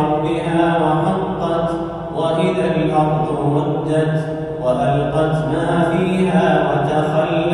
ربها وحقت وإذا الأرض مدت وألقت ما فيها وتخلت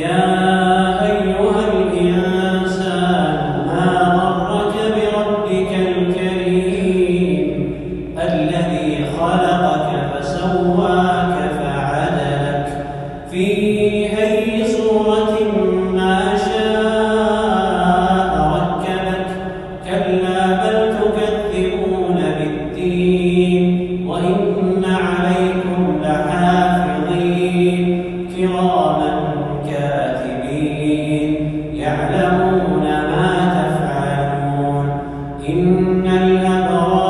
Yeah. We have a